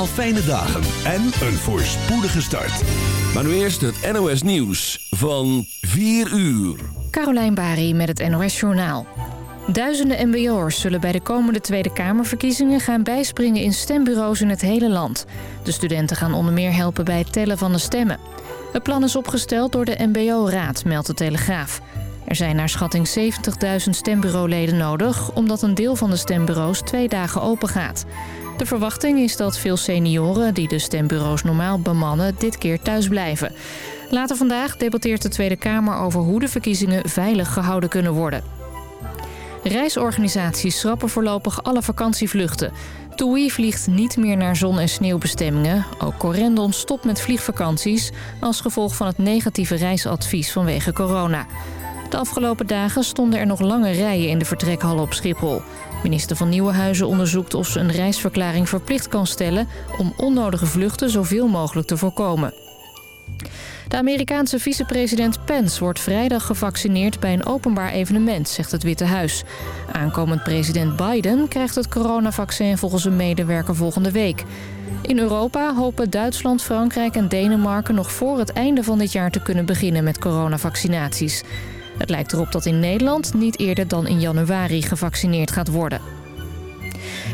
allemaal fijne dagen en een voorspoedige start. Maar nu eerst het NOS Nieuws van 4 uur. Carolijn Bari met het NOS Journaal. Duizenden mbo'ers zullen bij de komende Tweede Kamerverkiezingen gaan bijspringen in stembureaus in het hele land. De studenten gaan onder meer helpen bij het tellen van de stemmen. Het plan is opgesteld door de mbo-raad, meldt de Telegraaf. Er zijn naar schatting 70.000 stembureauleden nodig... omdat een deel van de stembureaus twee dagen open gaat. De verwachting is dat veel senioren die de stembureaus normaal bemannen... dit keer thuis blijven. Later vandaag debatteert de Tweede Kamer over hoe de verkiezingen veilig gehouden kunnen worden. Reisorganisaties schrappen voorlopig alle vakantievluchten. TUI vliegt niet meer naar zon- en sneeuwbestemmingen. Ook Corendon stopt met vliegvakanties... als gevolg van het negatieve reisadvies vanwege corona. De afgelopen dagen stonden er nog lange rijen in de vertrekhallen op Schiphol. Minister van Nieuwenhuizen onderzoekt of ze een reisverklaring verplicht kan stellen... om onnodige vluchten zoveel mogelijk te voorkomen. De Amerikaanse vicepresident Pence wordt vrijdag gevaccineerd bij een openbaar evenement, zegt het Witte Huis. Aankomend president Biden krijgt het coronavaccin volgens een medewerker volgende week. In Europa hopen Duitsland, Frankrijk en Denemarken nog voor het einde van dit jaar te kunnen beginnen met coronavaccinaties. Het lijkt erop dat in Nederland niet eerder dan in januari gevaccineerd gaat worden.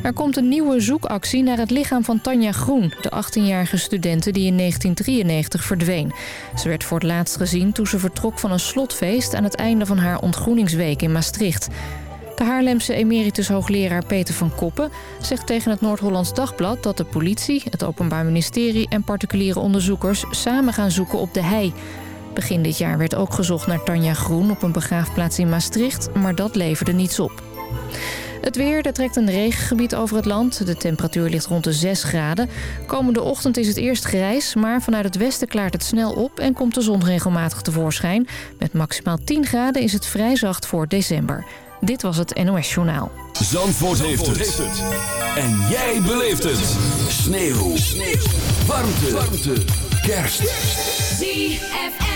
Er komt een nieuwe zoekactie naar het lichaam van Tanja Groen... de 18-jarige studente die in 1993 verdween. Ze werd voor het laatst gezien toen ze vertrok van een slotfeest... aan het einde van haar ontgroeningsweek in Maastricht. De Haarlemse emeritus hoogleraar Peter van Koppen zegt tegen het Noord-Hollands Dagblad... dat de politie, het Openbaar Ministerie en particuliere onderzoekers... samen gaan zoeken op de hei... Begin dit jaar werd ook gezocht naar Tanja Groen op een begraafplaats in Maastricht, maar dat leverde niets op. Het weer, er trekt een regengebied over het land. De temperatuur ligt rond de 6 graden. Komende ochtend is het eerst grijs, maar vanuit het westen klaart het snel op... en komt de zon regelmatig tevoorschijn. Met maximaal 10 graden is het vrij zacht voor december. Dit was het NOS Journaal. Zandvoort, heeft, het. En jij beleeft het. Sneeuw. Sneeuw. Warmte. Warmte. Kerst. ZFM.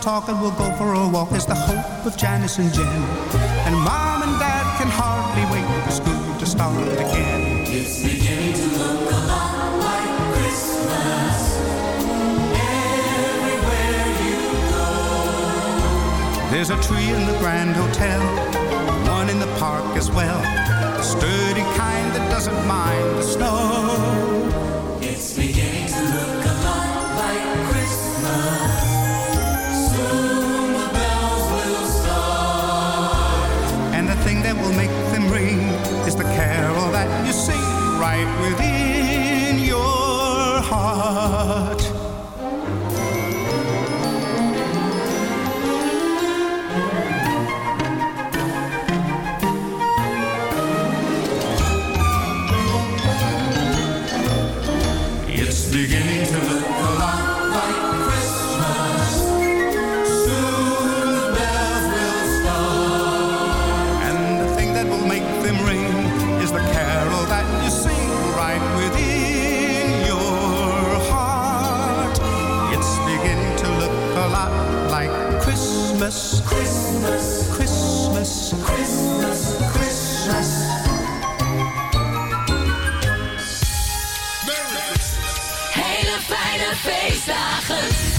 talk and we'll go for a walk is the hope of Janice and Jen. And Mom and Dad can hardly wait for school to start again. It's beginning to look a lot like Christmas. Everywhere you go. There's a tree in the Grand Hotel, one in the park as well. A sturdy kind that doesn't mind the snow.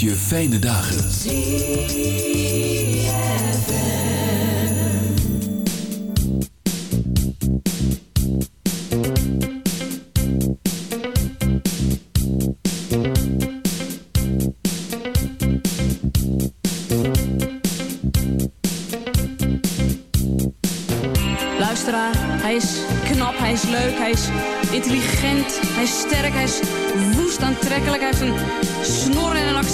Je fijne dagen. Luisteraar, hij is knap, hij is leuk, hij is intelligent, hij is sterk, hij is woest aantrekkelijk. Hij heeft een snor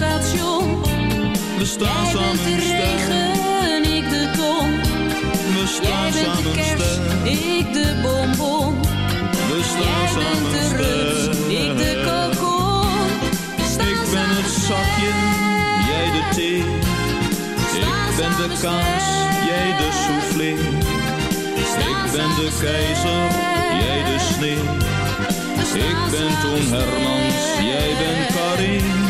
station. we staan Jij bent samen de sterk. regen, ik de ton. We Jij staan bent de samen kerst, sterk, ik de bonbon. we staan Jij bent samen de rust, ik de kokon. Ik ben het zakje, jij de thee. Ik ben de kaas, jij de soufflé. Ik ben de keizer, jij de sneeuw. Ik ben Toon Hermans, jij bent Karin.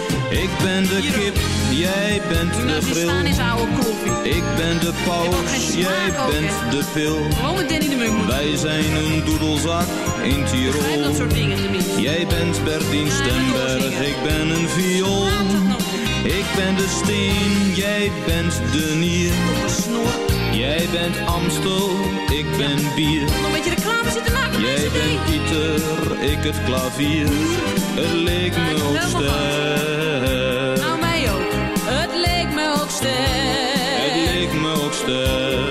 Ik ben de kip, jij bent de Nou, staan grill. is oude koffie. Ik ben de paus, jij bent de pil. Gewoon Danny de Munk. Wij zijn een doedelzak in Tirol. dat soort dingen tenminste. Jij bent Bertien Ja, Stemberg, ik ben een viool. Ik ben de steen, jij bent de nier. Jij bent Amstel, ik ben bier. Nog een beetje reclame zitten maken met Jij bent. Pieter, ik het klavier. Het leek me sterk. Het me ook.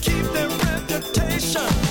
keep their reputation.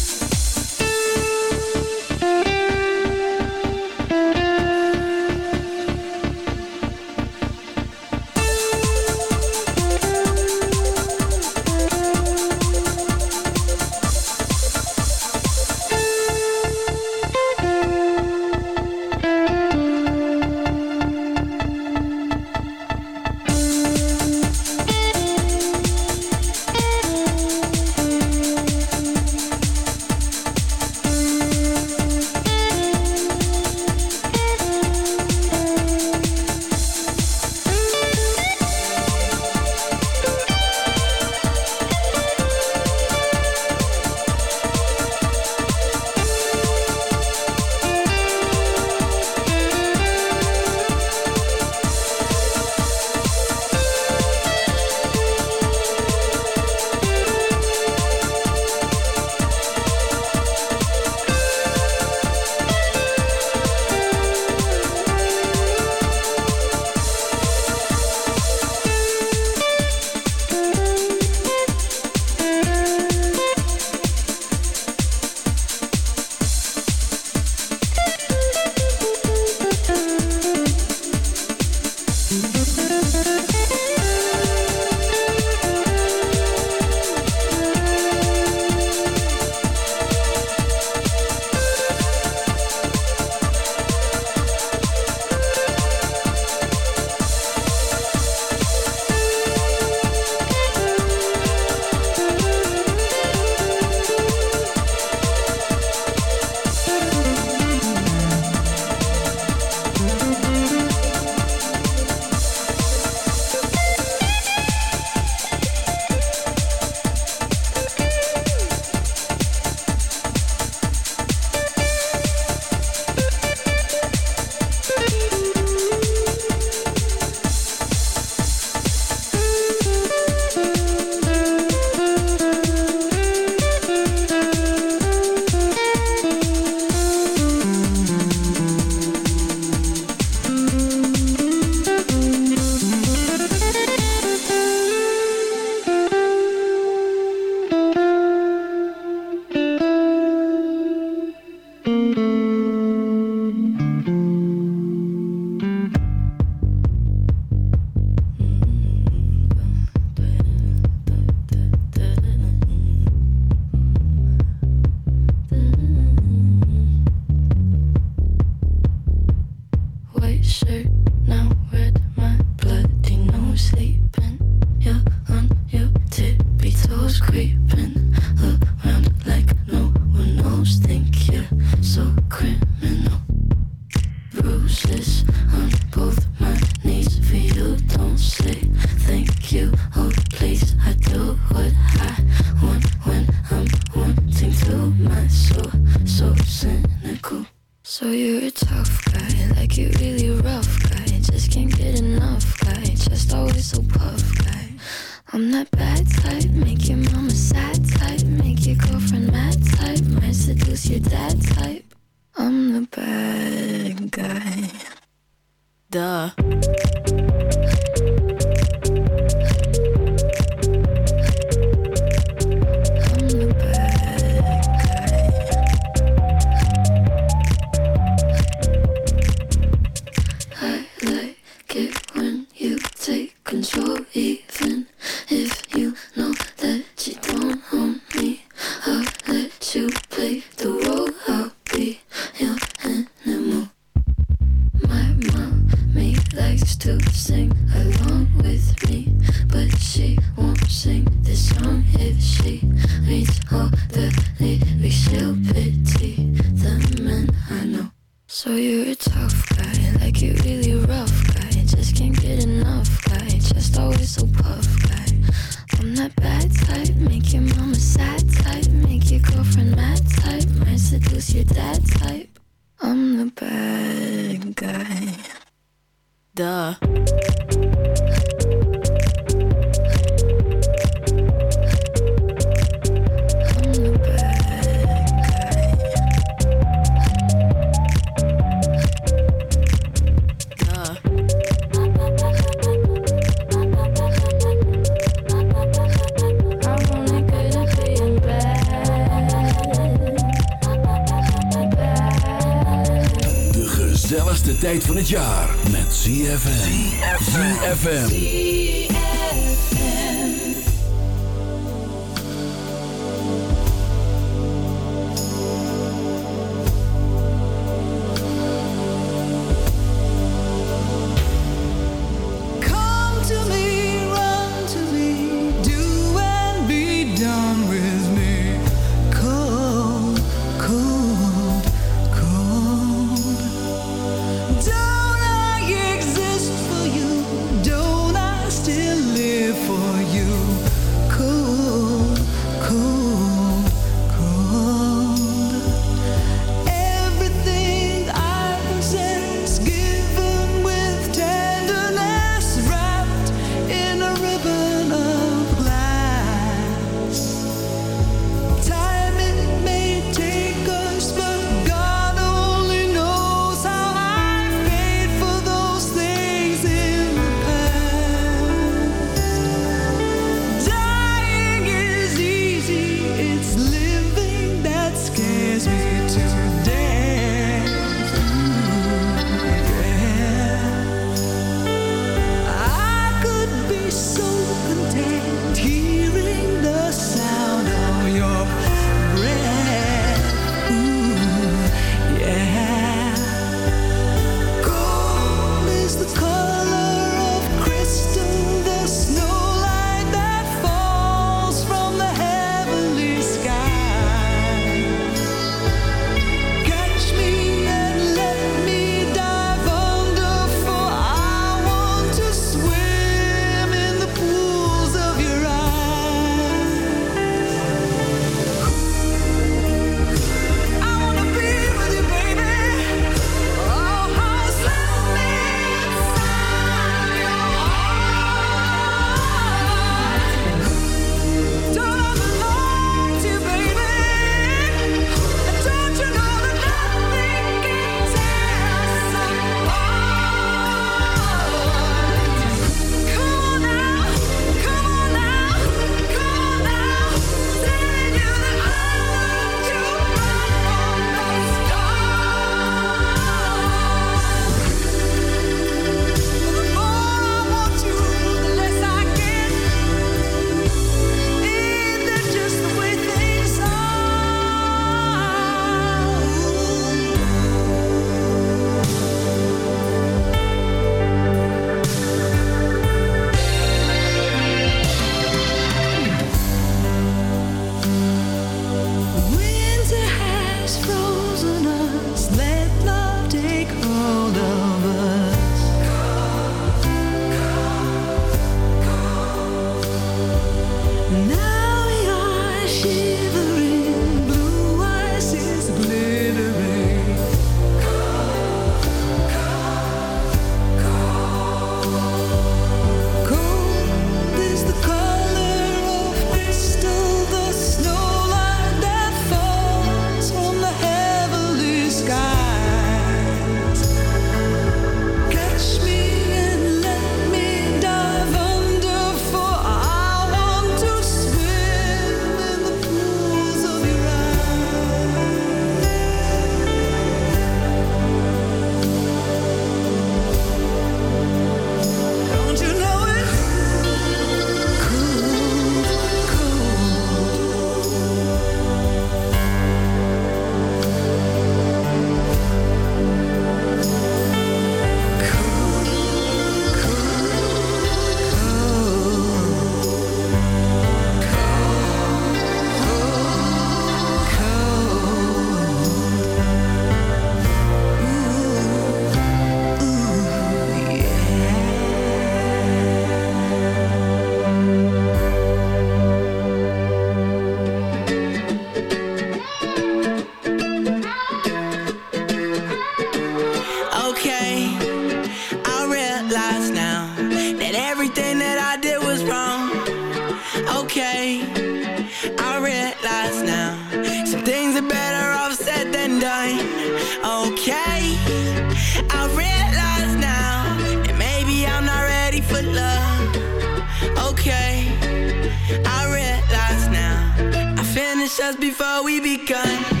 before we become.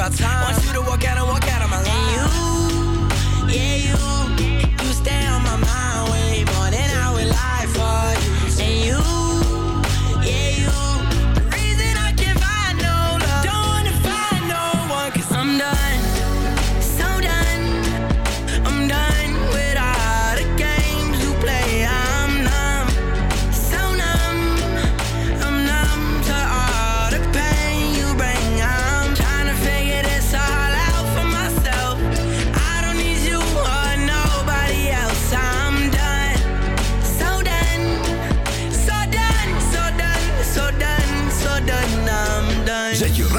about time